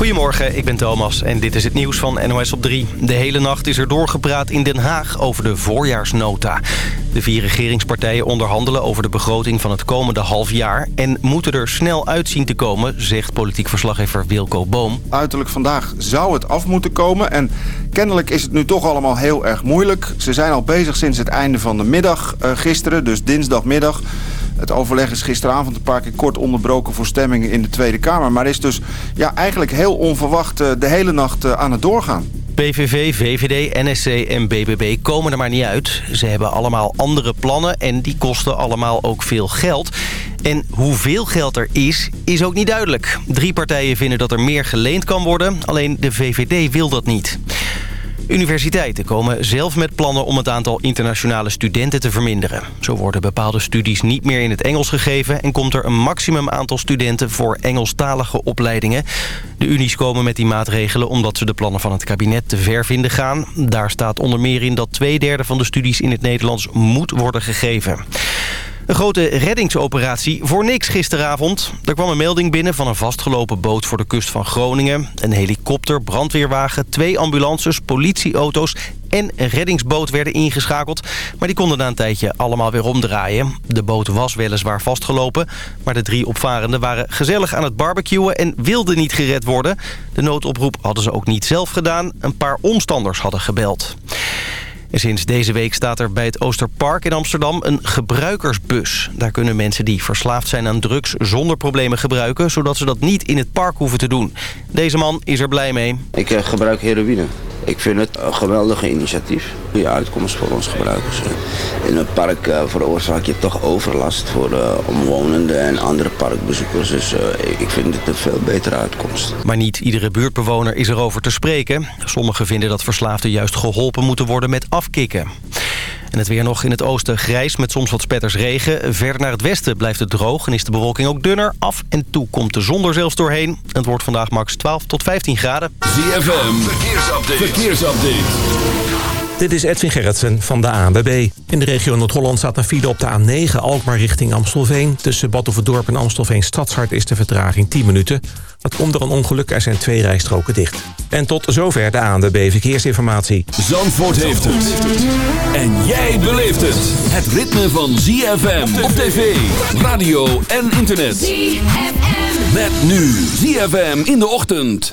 Goedemorgen, ik ben Thomas en dit is het nieuws van NOS op 3. De hele nacht is er doorgepraat in Den Haag over de voorjaarsnota. De vier regeringspartijen onderhandelen over de begroting van het komende half jaar... en moeten er snel uitzien te komen, zegt politiek verslaggever Wilco Boom. Uiterlijk vandaag zou het af moeten komen en kennelijk is het nu toch allemaal heel erg moeilijk. Ze zijn al bezig sinds het einde van de middag uh, gisteren, dus dinsdagmiddag... Het overleg is gisteravond een paar keer kort onderbroken voor stemmingen in de Tweede Kamer. Maar is dus ja, eigenlijk heel onverwacht uh, de hele nacht uh, aan het doorgaan. PVV, VVD, NSC en BBB komen er maar niet uit. Ze hebben allemaal andere plannen en die kosten allemaal ook veel geld. En hoeveel geld er is, is ook niet duidelijk. Drie partijen vinden dat er meer geleend kan worden, alleen de VVD wil dat niet. Universiteiten komen zelf met plannen om het aantal internationale studenten te verminderen. Zo worden bepaalde studies niet meer in het Engels gegeven... en komt er een maximum aantal studenten voor Engelstalige opleidingen. De unies komen met die maatregelen omdat ze de plannen van het kabinet te ver vinden gaan. Daar staat onder meer in dat twee derde van de studies in het Nederlands moet worden gegeven. Een grote reddingsoperatie voor niks gisteravond. Er kwam een melding binnen van een vastgelopen boot voor de kust van Groningen. Een helikopter, brandweerwagen, twee ambulances, politieauto's en een reddingsboot werden ingeschakeld. Maar die konden na een tijdje allemaal weer omdraaien. De boot was weliswaar vastgelopen. Maar de drie opvarenden waren gezellig aan het barbecuen en wilden niet gered worden. De noodoproep hadden ze ook niet zelf gedaan. Een paar omstanders hadden gebeld. En sinds deze week staat er bij het Oosterpark in Amsterdam een gebruikersbus. Daar kunnen mensen die verslaafd zijn aan drugs zonder problemen gebruiken... zodat ze dat niet in het park hoeven te doen. Deze man is er blij mee. Ik eh, gebruik heroïne. Ik vind het een geweldige initiatief. Goede uitkomst voor ons gebruikers. In een park uh, veroorzaak je toch overlast voor de omwonenden en andere parkbezoekers. Dus ik vind het een veel betere uitkomst. Maar niet iedere buurtbewoner is erover te spreken. Sommigen vinden dat verslaafden juist geholpen moeten worden met En het weer nog in het oosten grijs met soms wat spetters regen. Verder naar het westen blijft het droog en is de bewolking ook dunner. Af en toe komt de zon er zelfs doorheen. Het wordt vandaag max 12 tot 15 graden. Verkeersupdate. Dit is Edwin Gerritsen van de ANWB. In de regio Noord-Holland staat een file op de A9 Alkmaar richting Amstelveen. Tussen Badhoevedorp en Amstelveen Stadshart is de vertraging 10 minuten. Dat komt door een ongeluk, er zijn twee rijstroken dicht. En tot zover de ANWB Verkeersinformatie. Zandvoort heeft het. En jij beleeft het. Het ritme van ZFM op tv, radio en internet. ZFM. Met nu ZFM in de ochtend.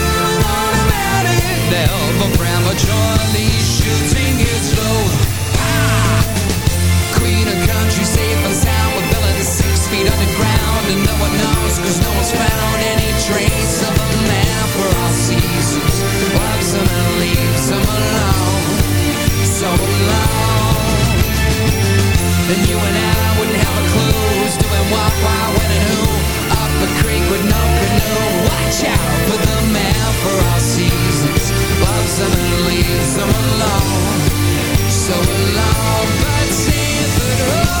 Adele for prematurely shooting it slow. Queen of country, safe and sound, with Bella to six feet underground. And no one knows, cause no one's found any trace of a man for all seasons. Walks him and leaves him alone, so alone. And you and I wouldn't have a clue who's doing what, why, when, and who a creek with no canoe. Watch out for the man for all seasons. Loves them and leaves them alone. So alone, but see if it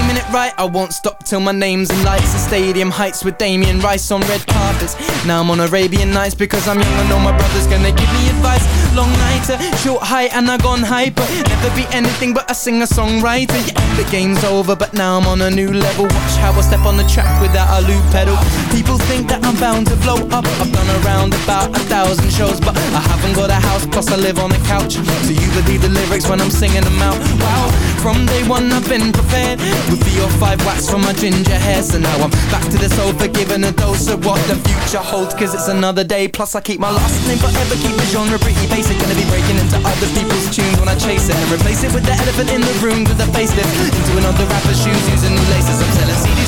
right I won't stop till my name's in lights. The stadium heights with Damien Rice on red carpets. Now I'm on Arabian Nights because I'm young I know my brother's gonna give me advice. Long night, uh, short height and I gone hyper. Never be anything but a singer-songwriter. Yeah, The game's over but now I'm on a new level. Watch how I step on the track without a loop pedal. People think that I'm bound to blow up. I've done a thousand shows But I haven't got a house plus I live on a couch. So you believe the lyrics when I'm singing them out. Wow, from day one I've been prepared With the or five wax from my ginger hair. So now I'm back to the sofa giving a dose of what the future holds Cause it's another day Plus I keep my last name forever Keep the genre pretty basic. Gonna be breaking into other people's tunes when I chase it. And replace it with the elephant in the room with a facelift. Into another rapper's shoes using new laces. I'm selling CDs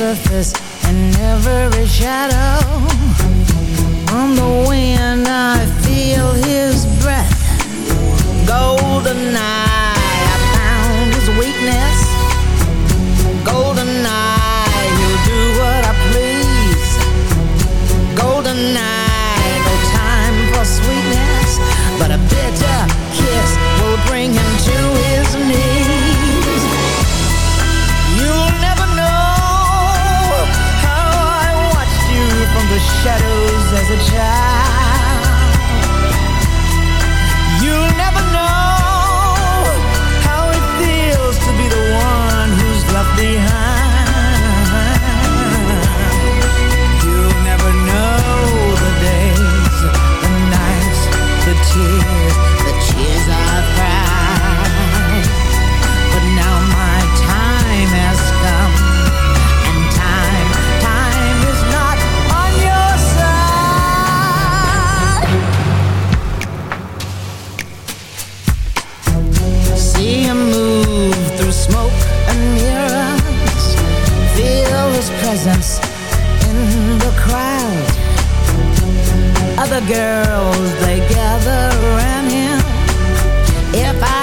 surface and every shadow. On the wind, I feel his breath. Golden eye, I found his weakness. Golden eye. a child. The girls, they gather around him. If I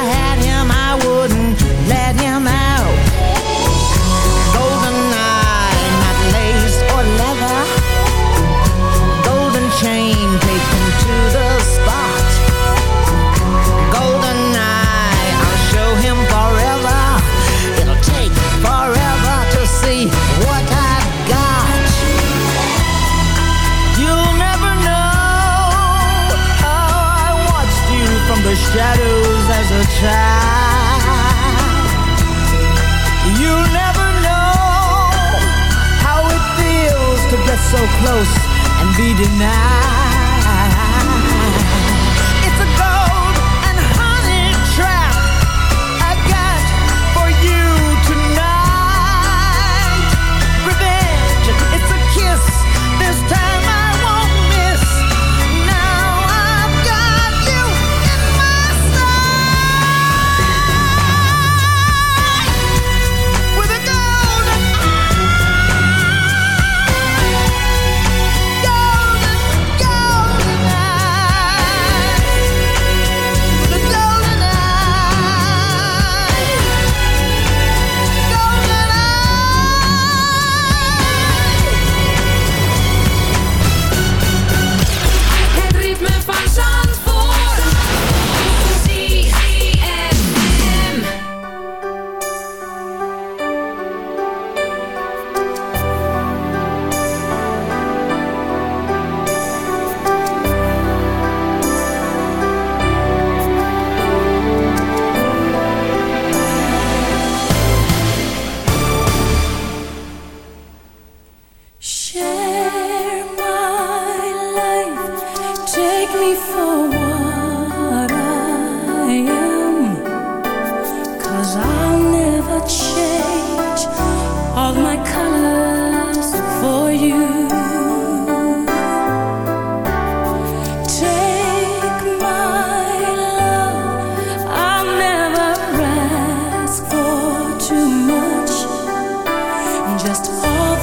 shadows as a child. you never know how it feels to get so close and be denied.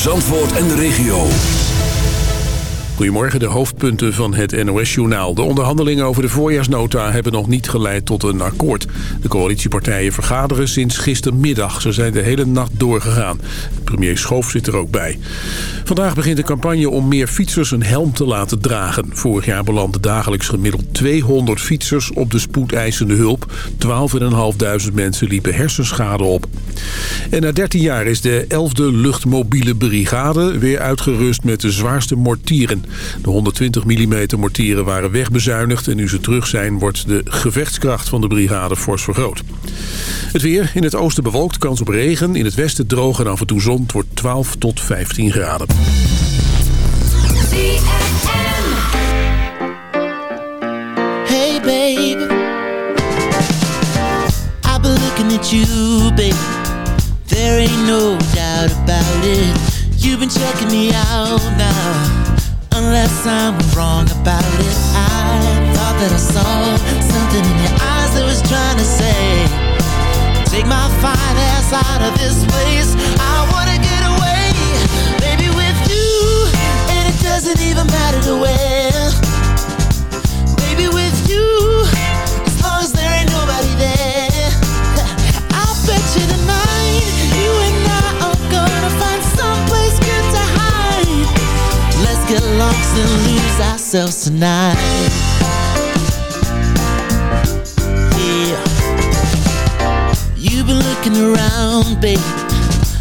Zandvoort en de regio. Goedemorgen, de hoofdpunten van het NOS-journaal. De onderhandelingen over de voorjaarsnota hebben nog niet geleid tot een akkoord. De coalitiepartijen vergaderen sinds gistermiddag. Ze zijn de hele nacht doorgegaan. Premier Schoof zit er ook bij. Vandaag begint de campagne om meer fietsers een helm te laten dragen. Vorig jaar belanden dagelijks gemiddeld 200 fietsers op de spoedeisende hulp. 12.500 mensen liepen hersenschade op. En na 13 jaar is de 11e luchtmobiele brigade weer uitgerust met de zwaarste mortieren. De 120 mm mortieren waren wegbezuinigd en nu ze terug zijn wordt de gevechtskracht van de brigade fors vergroot. Het weer in het oosten bewolkt, kans op regen. In het westen droog en af en toe zon. Het wordt 12 tot 15 graden. Hey babe. I've been looking at you babe. There ain't no doubt about it. You've been checking me out now. Unless I'm wrong about it. I thought that I saw something in your eyes that was trying to say Take my fine ass out of this place. I wanna get doesn't even matter to where Baby with you As long as there ain't nobody there. I'll bet you tonight You and I are gonna find someplace good to hide. Let's get lost and lose ourselves tonight. Yeah. You've been looking around, babe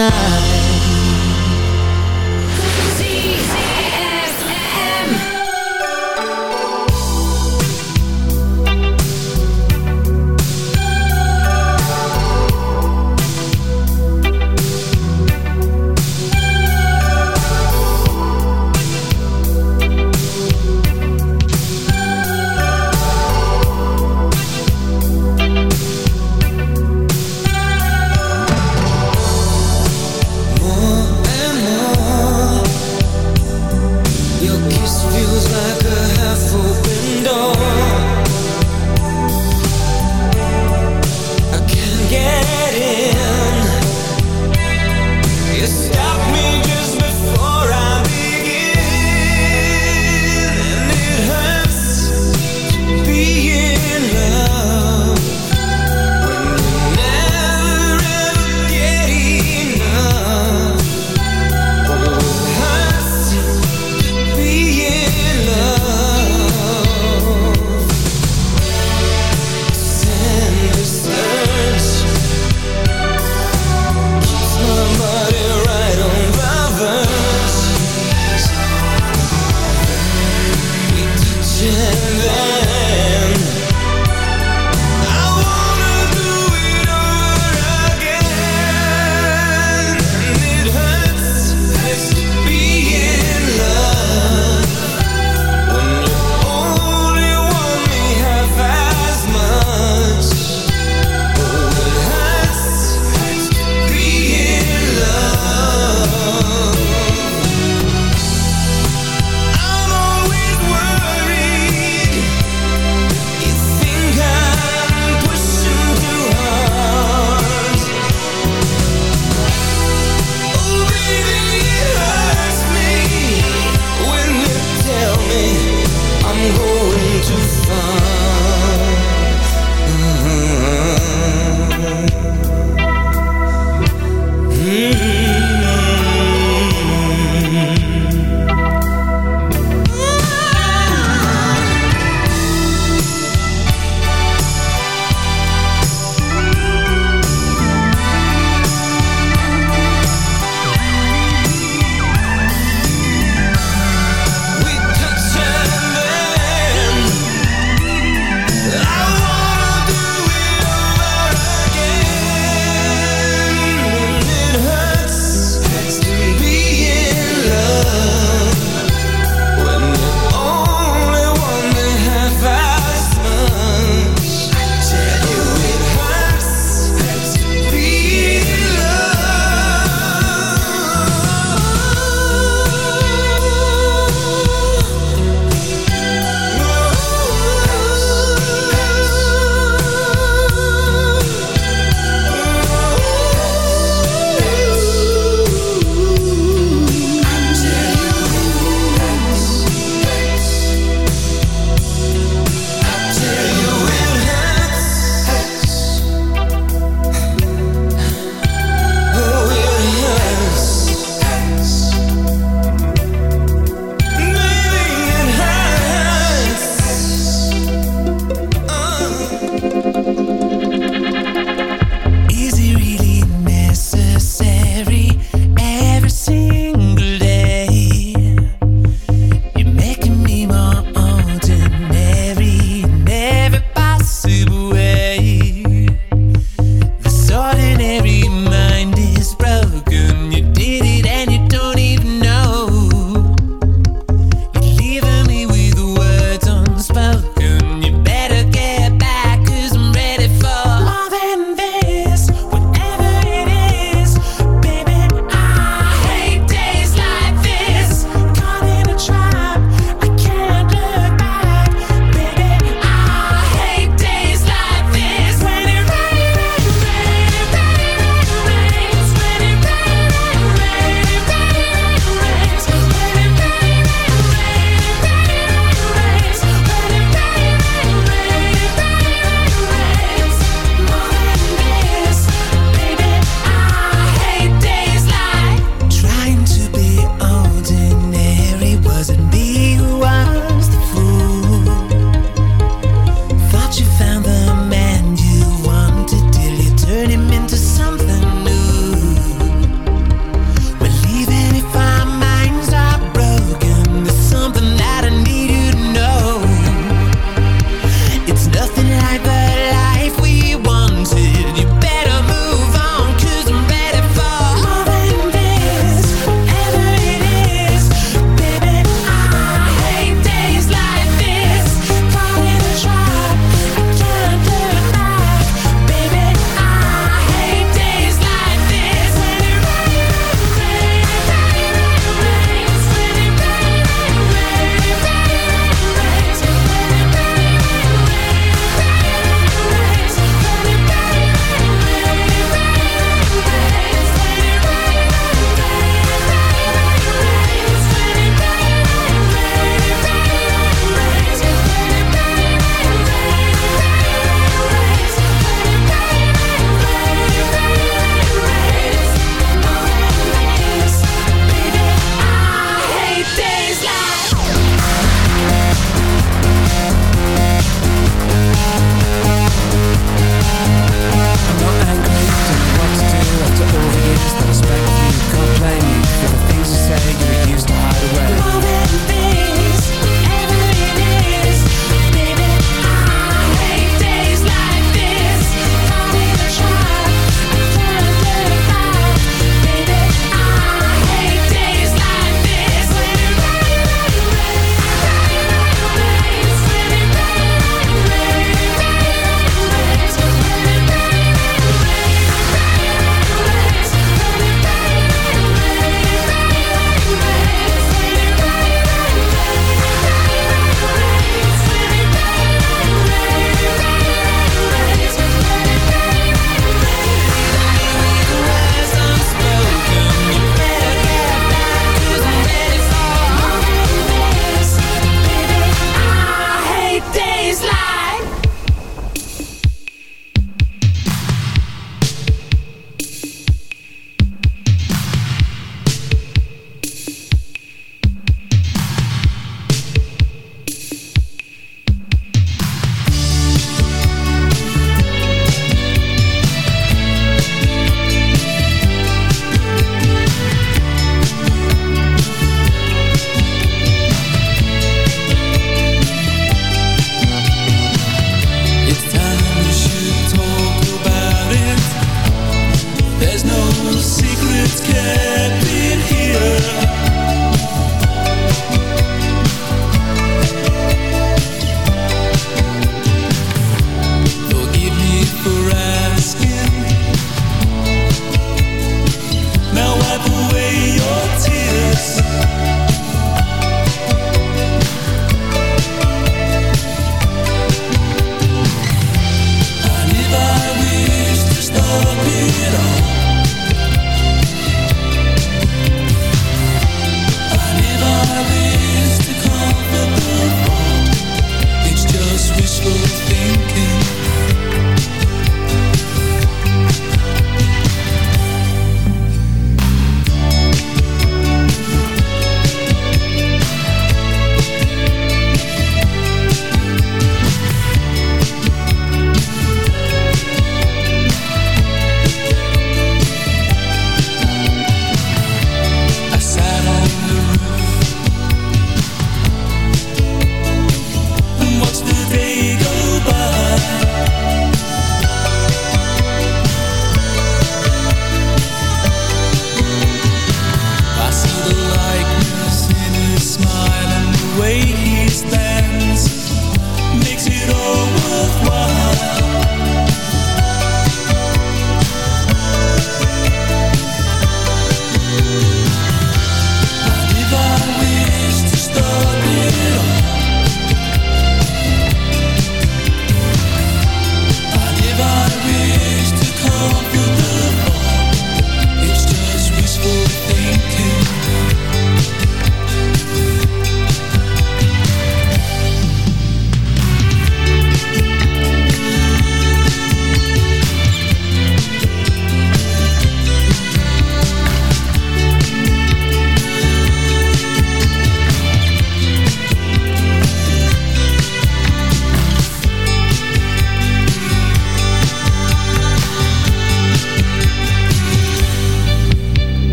ourselves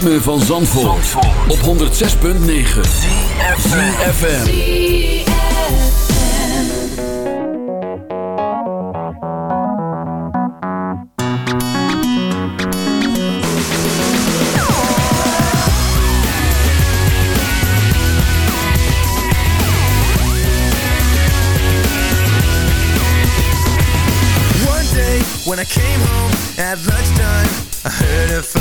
ritme van Zandvoort, op 106.9 CFFM One day when I came home at lunchtime, I heard a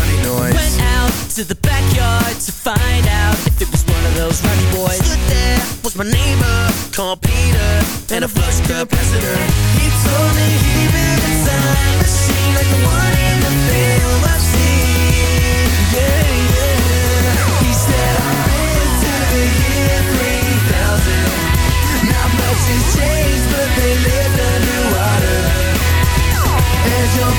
a flush capacitor. He told me he built a time machine like the one in the film I've seen. Yeah, yeah. He said I've been to the year 3000. Not much has changed, but they lived underwater. And your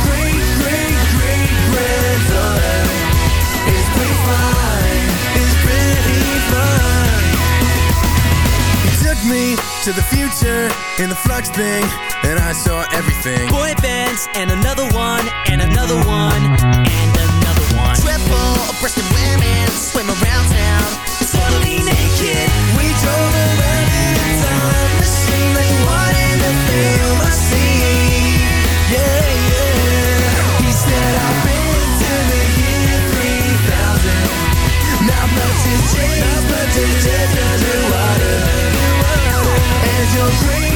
to the future in the flux thing, and I saw everything. Boy bands and another one and another one and another one. Triple-breasted women swim around town, totally naked. We drove around in a time machine like the one in the film I seen. Yeah, yeah. He said I've been to the year 3000. Not much has changed, but they lived underwater. And your great,